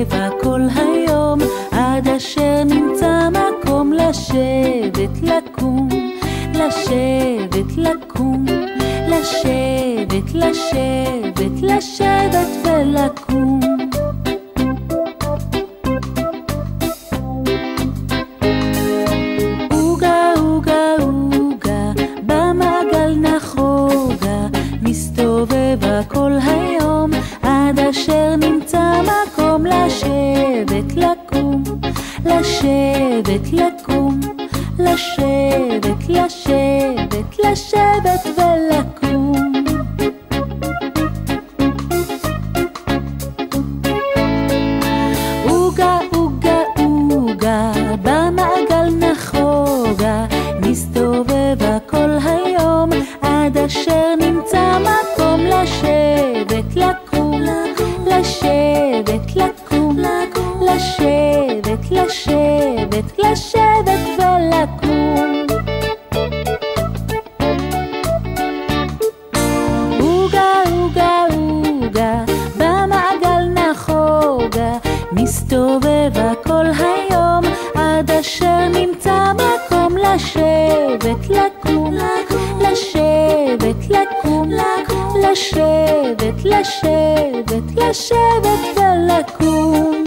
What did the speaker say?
מסתובבה כל היום, עד אשר נמצא מקום לשבת, לקום, לשבת, לקום, לשבת, לשבת, לשבת ולקום. כל היום, עד אשר נמצא מקום לשבת, לקום, לשבת, לקום, לשבת, לשבת, לשבת ולקום. עוגה, עוגה, עוגה, במעגל נחוגה, מסתובבה כל היום, עד אשר נמצא מקום לשבת, לקום, לשבת, לקום, לשבת, לשבת, ולקום. עוגה, עוגה, עוגה, במעגל נחוגה, מסתובבה כל היום, עד אשר נמצא מקום לשבת, לקום, לשבת, לקום, לשבת, לשבת, לשבת ולקום.